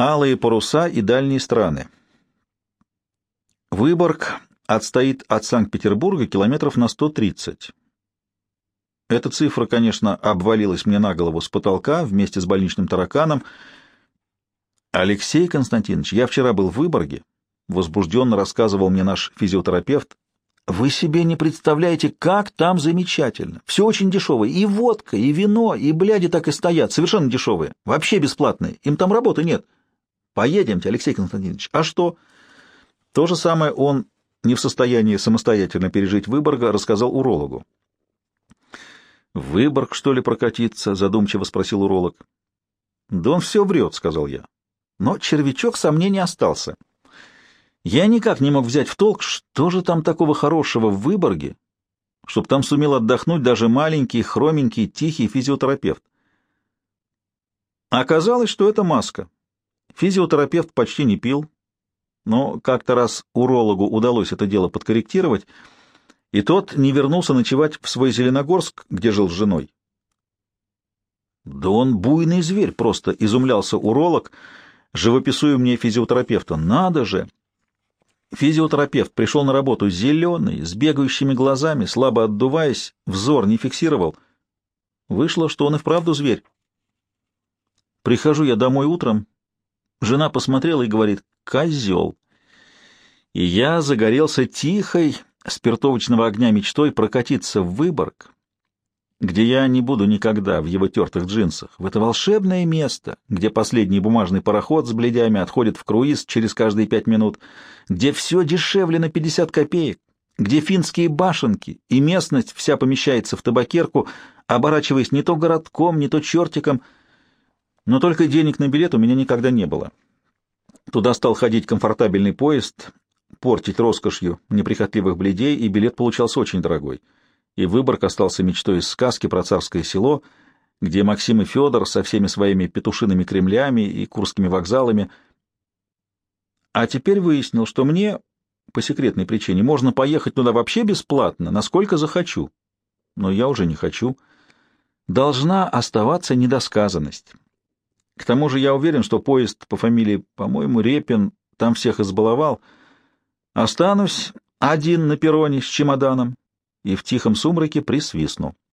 Алые паруса и дальние страны. Выборг отстоит от Санкт-Петербурга километров на 130. Эта цифра, конечно, обвалилась мне на голову с потолка вместе с больничным тараканом. Алексей Константинович, я вчера был в Выборге, возбужденно рассказывал мне наш физиотерапевт. Вы себе не представляете, как там замечательно. Все очень дешевое. И водка, и вино, и бляди так и стоят. Совершенно дешевые. Вообще бесплатные. Им там работы нет. Поедемте, Алексей Константинович. А что? То же самое он не в состоянии самостоятельно пережить Выборга, рассказал урологу. «Выборг, что ли, прокатиться?» — задумчиво спросил уролог. «Да он все врет», — сказал я. Но червячок сомнений остался. Я никак не мог взять в толк, что же там такого хорошего в Выборге, чтоб там сумел отдохнуть даже маленький, хроменький, тихий физиотерапевт. Оказалось, что это маска. Физиотерапевт почти не пил, но как-то раз урологу удалось это дело подкорректировать, и тот не вернулся ночевать в свой Зеленогорск, где жил с женой. Да он буйный зверь, просто изумлялся уролог, живописуя мне физиотерапевта. Надо же! Физиотерапевт пришел на работу зеленый, с бегающими глазами, слабо отдуваясь, взор не фиксировал. Вышло, что он и вправду зверь. Прихожу я домой утром, жена посмотрела и говорит «козел». И я загорелся тихой, спиртовочного огня мечтой прокатиться в Выборг, где я не буду никогда в его тертых джинсах, в это волшебное место, где последний бумажный пароход с бледями отходит в круиз через каждые пять минут, где все дешевле на 50 копеек, где финские башенки и местность вся помещается в табакерку, оборачиваясь не то городком, не то чертиком, но только денег на билет у меня никогда не было. Туда стал ходить комфортабельный поезд, портить роскошью неприхотливых бледей, и билет получался очень дорогой — и Выборг остался мечтой из сказки про царское село, где Максим и Федор со всеми своими петушиными кремлями и курскими вокзалами. А теперь выяснил, что мне, по секретной причине, можно поехать туда вообще бесплатно, насколько захочу. Но я уже не хочу. Должна оставаться недосказанность. К тому же я уверен, что поезд по фамилии, по-моему, Репин там всех избаловал. Останусь один на перроне с чемоданом, и в тихом сумраке присвистну.